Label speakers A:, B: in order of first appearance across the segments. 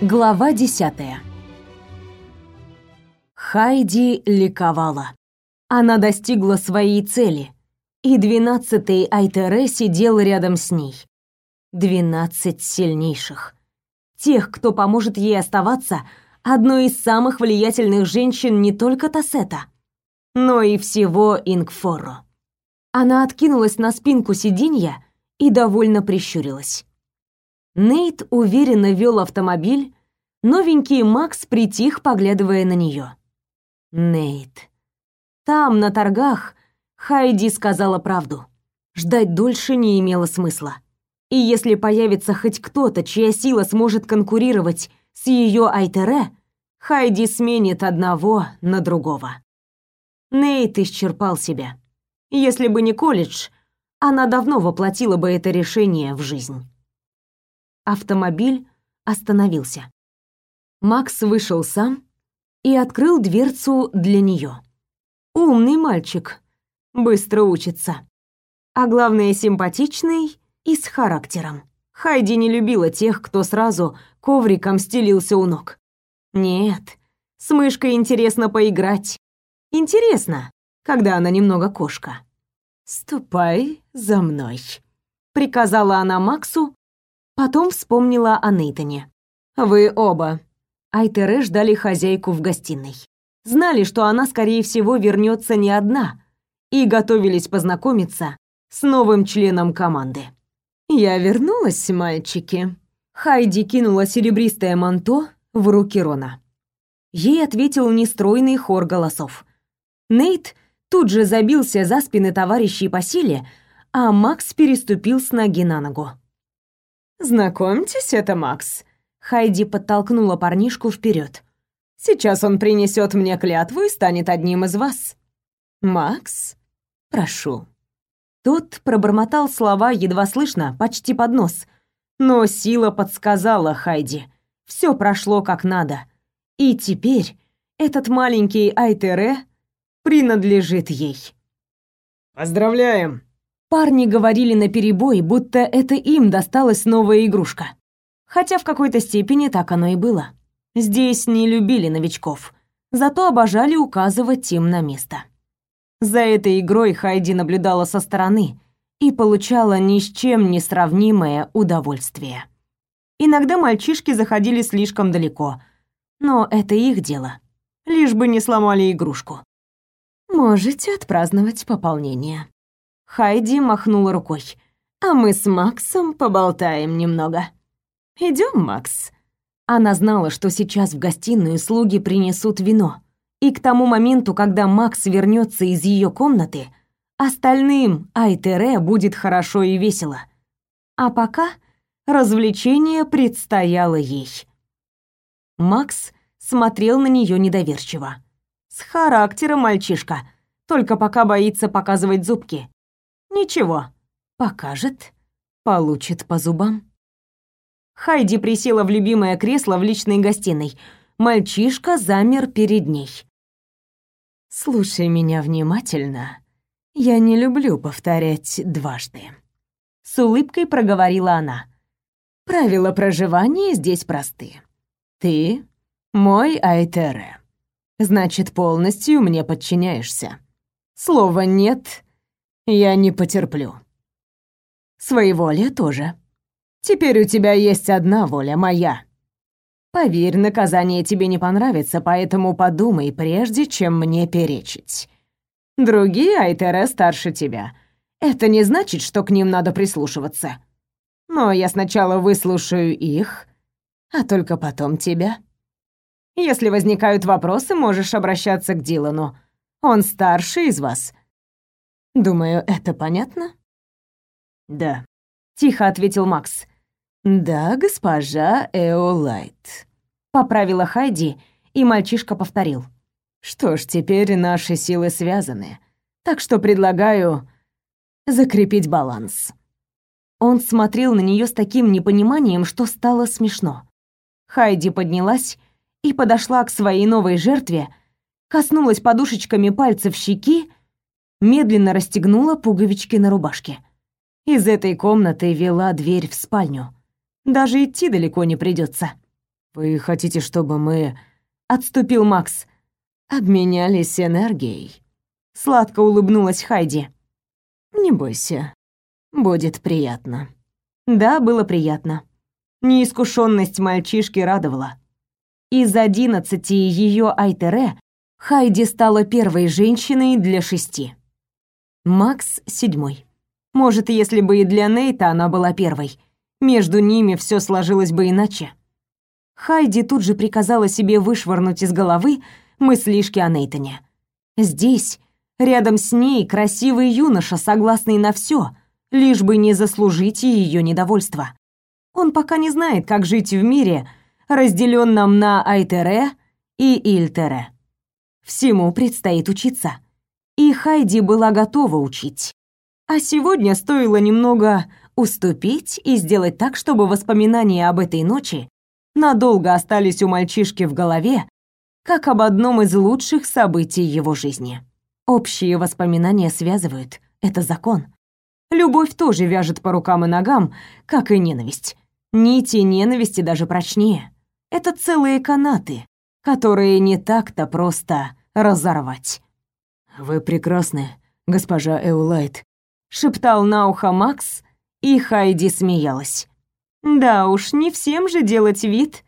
A: Глава десятая. Хайди ликовала. Она достигла своей цели, и двенадцатый Айтере сидел рядом с ней. Двенадцать сильнейших. Тех, кто поможет ей оставаться одной из самых влиятельных женщин не только Тассета, но и всего Ингфоро. Она откинулась на спинку сиденья и довольно прищурилась. Нейт уверенно вел автомобиль, новенький Макс притих, поглядывая на нее. Нейт. Там, на торгах, Хайди сказала правду. Ждать дольше не имело смысла. И если появится хоть кто-то, чья сила сможет конкурировать с ее Айтере, Хайди сменит одного на другого. Нейт исчерпал себя. Если бы не колледж, она давно воплотила бы это решение в жизнь. Автомобиль остановился. Макс вышел сам и открыл дверцу для нее. Умный мальчик, быстро учится. А главное, симпатичный и с характером. Хайди не любила тех, кто сразу ковриком стелился у ног. Нет, с мышкой интересно поиграть. Интересно, когда она немного кошка. «Ступай за мной», — приказала она Максу, Потом вспомнила о Нейтане. «Вы оба». Айтере ждали хозяйку в гостиной. Знали, что она, скорее всего, вернется не одна, и готовились познакомиться с новым членом команды. «Я вернулась, мальчики». Хайди кинула серебристое манто в руки Рона. Ей ответил нестройный хор голосов. Нейт тут же забился за спины товарищей по силе, а Макс переступил с ноги на ногу. «Знакомьтесь, это Макс». Хайди подтолкнула парнишку вперед. «Сейчас он принесет мне клятву и станет одним из вас». «Макс, прошу». Тот пробормотал слова едва слышно, почти под нос. Но сила подсказала Хайди. Все прошло как надо. И теперь этот маленький Айтере принадлежит ей.
B: «Поздравляем!»
A: Парни говорили наперебой, будто это им досталась новая игрушка. Хотя в какой-то степени так оно и было. Здесь не любили новичков, зато обожали указывать им на место. За этой игрой Хайди наблюдала со стороны и получала ни с чем не сравнимое удовольствие. Иногда мальчишки заходили слишком далеко, но это их дело, лишь бы не сломали игрушку. Можете отпраздновать пополнение. Хайди махнула рукой. «А мы с Максом поболтаем немного. Идем, Макс». Она знала, что сейчас в гостиную слуги принесут вино. И к тому моменту, когда Макс вернется из ее комнаты, остальным Айтере будет хорошо и весело. А пока развлечение предстояло ей. Макс смотрел на нее недоверчиво. С характером мальчишка, только пока боится показывать зубки. Ничего, покажет, получит по зубам. Хайди присела в любимое кресло в личной гостиной. Мальчишка замер перед ней. «Слушай меня внимательно. Я не люблю повторять дважды». С улыбкой проговорила она. «Правила проживания здесь просты. Ты мой Айтере. Значит, полностью мне подчиняешься. Слова «нет» я не потерплю. Своеволие тоже. Теперь у тебя есть одна воля, моя. Поверь, наказание тебе не понравится, поэтому подумай, прежде чем мне перечить. Другие Айтере старше тебя. Это не значит, что к ним надо прислушиваться. Но я сначала выслушаю их, а только потом тебя. Если возникают вопросы, можешь обращаться к Дилану. Он старше из вас, Думаю, это понятно? Да, тихо ответил Макс. Да, госпожа Эолайт. Поправила Хайди, и мальчишка повторил. Что ж, теперь наши силы связаны. Так что предлагаю закрепить баланс. Он смотрел на нее с таким непониманием, что стало смешно. Хайди поднялась и подошла к своей новой жертве, коснулась подушечками пальцев щеки медленно расстегнула пуговички на рубашке. Из этой комнаты вела дверь в спальню. Даже идти далеко не придется.
B: «Вы хотите, чтобы мы...»
A: — отступил Макс. «Обменялись энергией». Сладко улыбнулась Хайди. «Не бойся, будет приятно». Да, было приятно. Неискушенность мальчишки радовала. Из одиннадцати ее Айтере Хайди стала первой женщиной для шести. Макс — седьмой. Может, если бы и для Нейта она была первой, между ними все сложилось бы иначе. Хайди тут же приказала себе вышвырнуть из головы мыслишки о Нейтане. Здесь, рядом с ней, красивый юноша, согласный на все, лишь бы не заслужить ее недовольство. Он пока не знает, как жить в мире, разделенном на Айтере и Ильтере. Всему предстоит учиться. И Хайди была готова учить. А сегодня стоило немного уступить и сделать так, чтобы воспоминания об этой ночи надолго остались у мальчишки в голове, как об одном из лучших событий его жизни. Общие воспоминания связывают, это закон. Любовь тоже вяжет по рукам и ногам, как и ненависть. Нити ненависти даже прочнее. Это целые канаты, которые не так-то просто разорвать.
B: «Вы прекрасны, госпожа Эулайт»,
A: шептал на ухо Макс, и Хайди смеялась. Да уж, не всем же делать вид,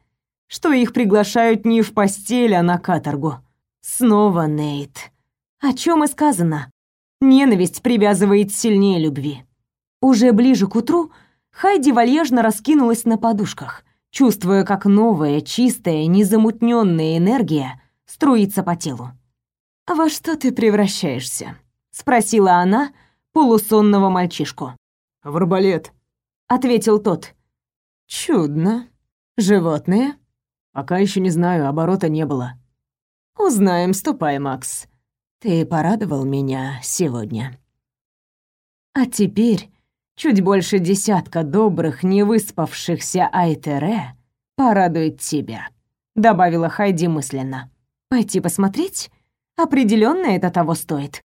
A: что их приглашают не в постель, а на каторгу. Снова Нейт. О чем и сказано. Ненависть привязывает сильнее любви. Уже ближе к утру Хайди вальяжно раскинулась на подушках, чувствуя, как новая, чистая, незамутненная энергия струится по телу. «Во что ты превращаешься?» — спросила она, — полусонного мальчишку.
B: «В арбалет», —
A: ответил тот. «Чудно. Животные?»
B: «Пока еще не знаю, оборота не было».
A: «Узнаем, ступай, Макс. Ты порадовал меня сегодня». А теперь чуть больше десятка добрых, невыспавшихся Айтере порадует тебя», — добавила Хайди мысленно. «Пойти посмотреть? Определенно это того стоит.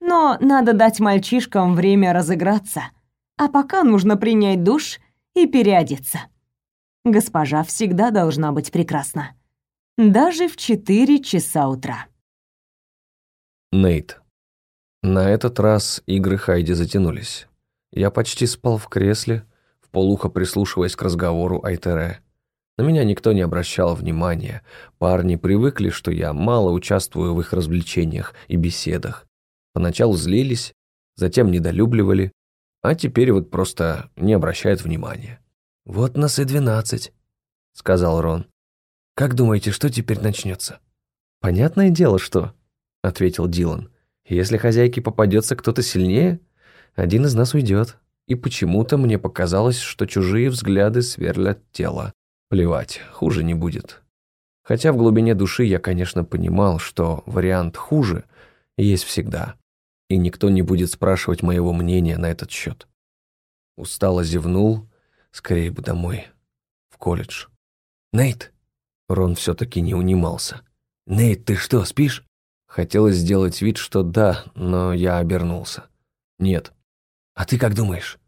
A: Но надо дать мальчишкам время разыграться, а пока нужно принять душ и переодеться. Госпожа всегда должна быть прекрасна. Даже в четыре часа утра.
C: Нейт. На этот раз игры Хайди затянулись. Я почти спал в кресле, в полухо прислушиваясь к разговору Айтере. На меня никто не обращал внимания. Парни привыкли, что я мало участвую в их развлечениях и беседах. Поначалу злились, затем недолюбливали, а теперь вот просто не обращают внимания. «Вот нас и двенадцать», — сказал Рон. «Как думаете, что теперь начнется?» «Понятное дело, что», — ответил Дилан. «Если хозяйке попадется кто-то сильнее, один из нас уйдет. И почему-то мне показалось, что чужие взгляды сверлят тело. Плевать, хуже не будет». Хотя в глубине души я, конечно, понимал, что вариант «хуже» есть всегда и никто не будет спрашивать моего мнения на этот счет. Устало зевнул, скорее бы домой, в колледж. «Нейт!» Рон все-таки не унимался. «Нейт, ты что, спишь?» Хотелось сделать вид, что да, но я обернулся. «Нет». «А ты как думаешь,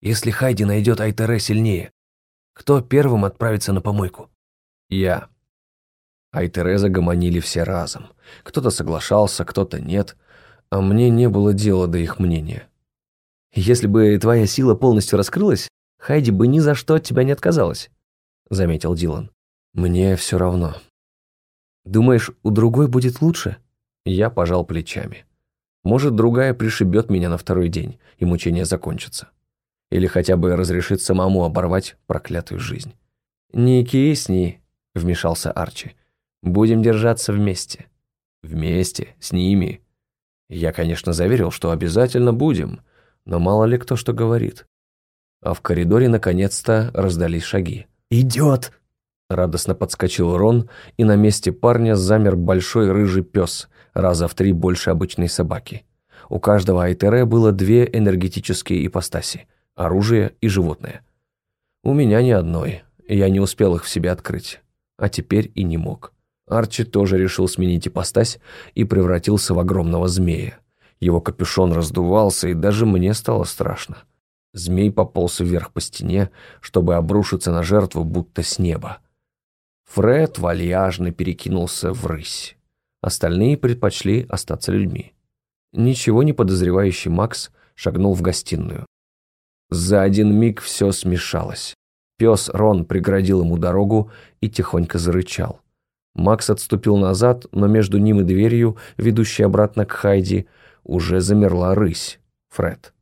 C: если Хайди найдет Айтере сильнее, кто первым отправится на помойку?» «Я». Айтере загомонили все разом. Кто-то соглашался, кто-то нет а мне не было дела до их мнения. «Если бы твоя сила полностью раскрылась, Хайди бы ни за что от тебя не отказалась», — заметил Дилан. «Мне все равно». «Думаешь, у другой будет лучше?» Я пожал плечами. «Может, другая пришибет меня на второй день, и мучения закончатся. Или хотя бы разрешит самому оборвать проклятую жизнь». «Не кисни», — вмешался Арчи. «Будем держаться вместе». «Вместе? С ними?» Я, конечно, заверил, что обязательно будем, но мало ли кто что говорит. А в коридоре наконец-то раздались шаги. «Идет!» Радостно подскочил Рон, и на месте парня замер большой рыжий пес, раза в три больше обычной собаки. У каждого Айтере было две энергетические ипостаси – оружие и животное. У меня ни одной, я не успел их в себе открыть, а теперь и не мог. Арчи тоже решил сменить ипостась и превратился в огромного змея. Его капюшон раздувался, и даже мне стало страшно. Змей пополз вверх по стене, чтобы обрушиться на жертву, будто с неба. Фред вальяжно перекинулся в рысь. Остальные предпочли остаться людьми. Ничего не подозревающий Макс шагнул в гостиную. За один миг все смешалось. Пес Рон преградил ему дорогу и тихонько зарычал. Макс отступил назад, но между ним и дверью, ведущей обратно к Хайди, уже замерла рысь, Фред.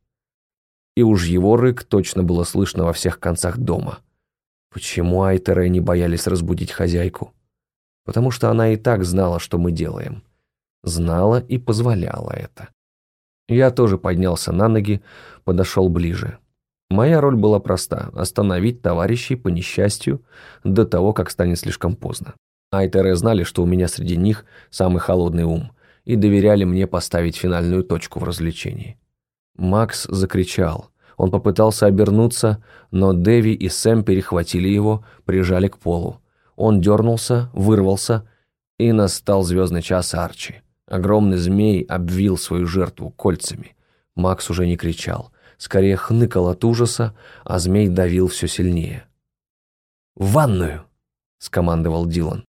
C: И уж его рык точно было слышно во всех концах дома. Почему Айтеры не боялись разбудить хозяйку? Потому что она и так знала, что мы делаем. Знала и позволяла это. Я тоже поднялся на ноги, подошел ближе. Моя роль была проста – остановить товарищей по несчастью до того, как станет слишком поздно. Айтеры знали, что у меня среди них самый холодный ум, и доверяли мне поставить финальную точку в развлечении. Макс закричал. Он попытался обернуться, но Дэви и Сэм перехватили его, прижали к полу. Он дернулся, вырвался, и настал звездный час Арчи. Огромный змей обвил свою жертву кольцами. Макс уже не кричал скорее хныкал от ужаса, а змей давил все сильнее. «В ванную!» — скомандовал Дилан.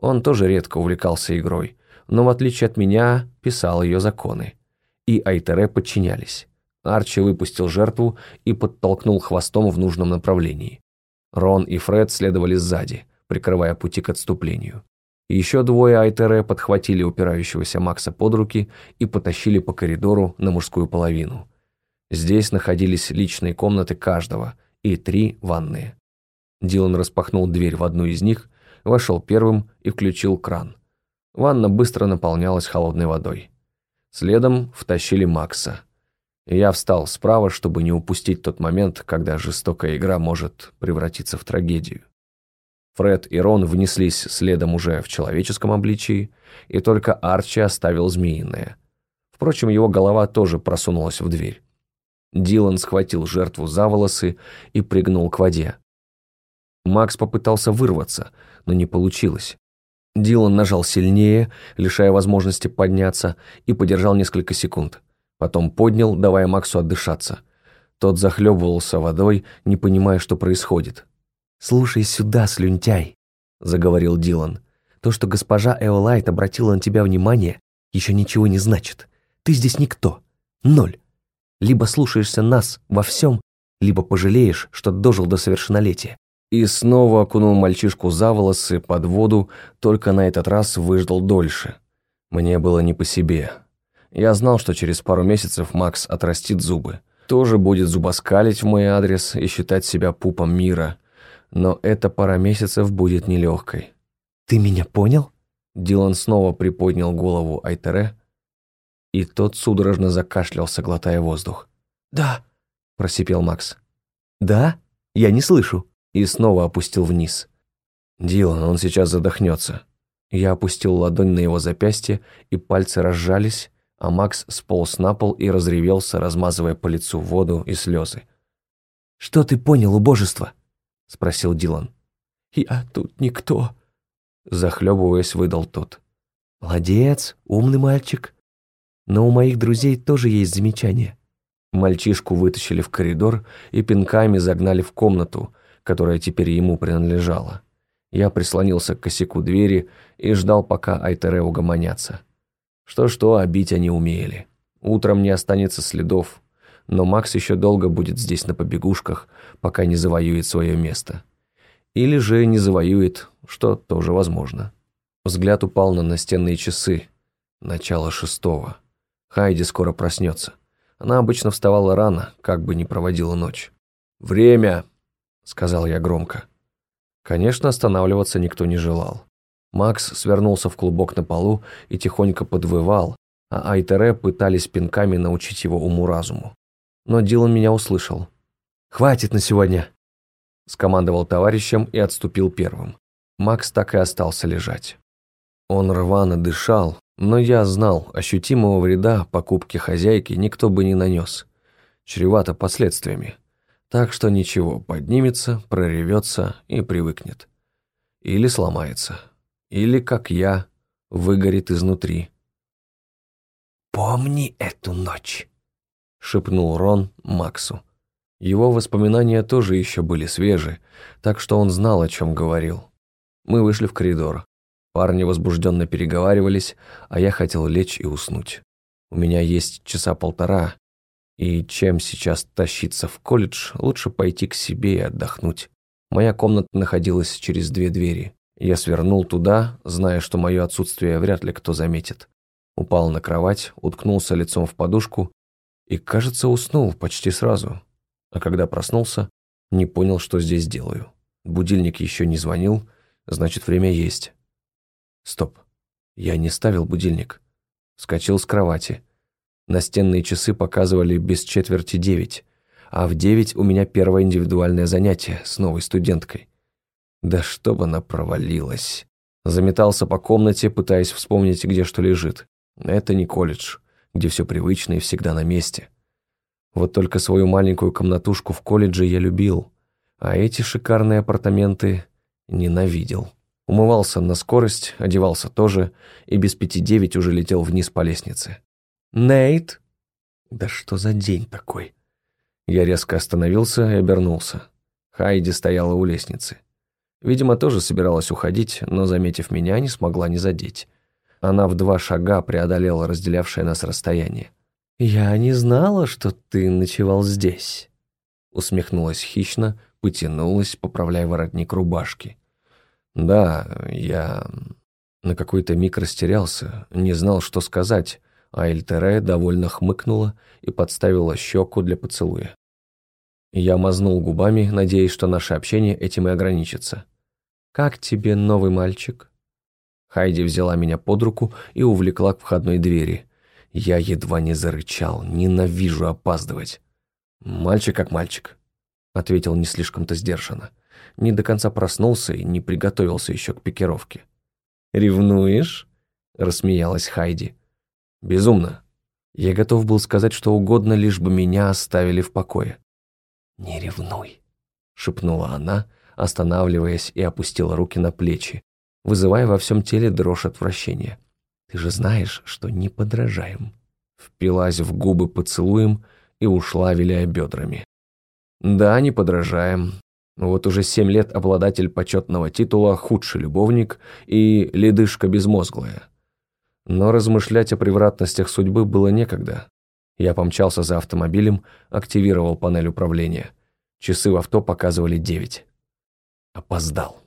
C: Он тоже редко увлекался игрой, но в отличие от меня писал ее законы. И Айтере подчинялись. Арчи выпустил жертву и подтолкнул хвостом в нужном направлении. Рон и Фред следовали сзади, прикрывая пути к отступлению. Еще двое Айтере подхватили упирающегося Макса под руки и потащили по коридору на мужскую половину. Здесь находились личные комнаты каждого и три ванные. Дилан распахнул дверь в одну из них, вошел первым и включил кран. Ванна быстро наполнялась холодной водой. Следом втащили Макса. Я встал справа, чтобы не упустить тот момент, когда жестокая игра может превратиться в трагедию. Фред и Рон внеслись следом уже в человеческом обличии, и только Арчи оставил змеиное. Впрочем, его голова тоже просунулась в дверь. Дилан схватил жертву за волосы и пригнул к воде. Макс попытался вырваться, но не получилось. Дилан нажал сильнее, лишая возможности подняться, и подержал несколько секунд. Потом поднял, давая Максу отдышаться. Тот захлебывался водой, не понимая, что происходит. «Слушай сюда, слюнтяй», — заговорил Дилан. «То, что госпожа Эолайт обратила на тебя внимание, еще ничего не значит. Ты здесь никто. Ноль. Либо слушаешься нас во всем, либо пожалеешь, что дожил до совершеннолетия. И снова окунул мальчишку за волосы под воду, только на этот раз выждал дольше. Мне было не по себе. Я знал, что через пару месяцев Макс отрастит зубы. Тоже будет зубоскалить в мой адрес и считать себя пупом мира. Но эта пара месяцев будет нелегкой. «Ты меня понял?» Дилан снова приподнял голову Айтере, и тот судорожно закашлялся, глотая воздух. «Да», – просипел Макс. «Да? Я не слышу». И снова опустил вниз. «Дилан, он сейчас задохнется». Я опустил ладонь на его запястье, и пальцы разжались, а Макс сполз на пол и разревелся, размазывая по лицу воду и слезы. «Что ты понял, убожество?» – спросил Дилан. «Я тут никто», – захлебываясь, выдал тот. «Молодец, умный мальчик», но у моих друзей тоже есть замечания». Мальчишку вытащили в коридор и пинками загнали в комнату, которая теперь ему принадлежала. Я прислонился к косяку двери и ждал, пока Айтере угомонятся. Что-что, а они умели. Утром не останется следов, но Макс еще долго будет здесь на побегушках, пока не завоюет свое место. Или же не завоюет, что тоже возможно. Взгляд упал на настенные часы. Начало шестого. Хайди скоро проснется. Она обычно вставала рано, как бы ни проводила ночь. «Время!» — сказал я громко. Конечно, останавливаться никто не желал. Макс свернулся в клубок на полу и тихонько подвывал, а Айтере пытались пинками научить его уму-разуму. Но Дилан меня услышал. «Хватит на сегодня!» — скомандовал товарищем и отступил первым. Макс так и остался лежать. Он рвано дышал, но я знал, ощутимого вреда покупке хозяйки никто бы не нанес. Чревато последствиями. Так что ничего, поднимется, проревется и привыкнет. Или сломается. Или, как я, выгорит изнутри. «Помни эту ночь», — шепнул Рон Максу. Его воспоминания тоже еще были свежи, так что он знал, о чем говорил. Мы вышли в коридор. Парни возбужденно переговаривались, а я хотел лечь и уснуть. У меня есть часа полтора, и чем сейчас тащиться в колледж, лучше пойти к себе и отдохнуть. Моя комната находилась через две двери. Я свернул туда, зная, что мое отсутствие вряд ли кто заметит. Упал на кровать, уткнулся лицом в подушку и, кажется, уснул почти сразу. А когда проснулся, не понял, что здесь делаю. Будильник еще не звонил, значит, время есть. Стоп. Я не ставил будильник. Вскочил с кровати. Настенные часы показывали без четверти девять, а в девять у меня первое индивидуальное занятие с новой студенткой. Да чтоб она провалилась. Заметался по комнате, пытаясь вспомнить, где что лежит. Это не колледж, где все привычно и всегда на месте. Вот только свою маленькую комнатушку в колледже я любил, а эти шикарные апартаменты ненавидел. Умывался на скорость, одевался тоже, и без пяти девять уже летел вниз по лестнице. «Нейт!» «Да что за день такой?» Я резко остановился и обернулся. Хайди стояла у лестницы. Видимо, тоже собиралась уходить, но, заметив меня, не смогла не задеть. Она в два шага преодолела разделявшее нас расстояние. «Я не знала, что ты ночевал здесь», — усмехнулась хищно, потянулась, поправляя воротник рубашки. «Да, я...» На какой-то миг растерялся, не знал, что сказать, а Эльтере довольно хмыкнула и подставила щеку для поцелуя. Я мазнул губами, надеясь, что наше общение этим и ограничится. «Как тебе новый мальчик?» Хайди взяла меня под руку и увлекла к входной двери. Я едва не зарычал, ненавижу опаздывать. «Мальчик как мальчик», — ответил не слишком-то сдержанно не до конца проснулся и не приготовился еще к пикировке. «Ревнуешь?» – рассмеялась Хайди. «Безумно. Я готов был сказать что угодно, лишь бы меня оставили в покое». «Не ревнуй», – шепнула она, останавливаясь и опустила руки на плечи, вызывая во всем теле дрожь отвращения. «Ты же знаешь, что не подражаем». Впилась в губы поцелуем и ушла, виляя бедрами. «Да, не подражаем, вот уже семь лет обладатель почетного титула «Худший любовник» и «Ледышка безмозглая». Но размышлять о превратностях судьбы было некогда. Я помчался за автомобилем, активировал панель управления. Часы в авто показывали девять. Опоздал.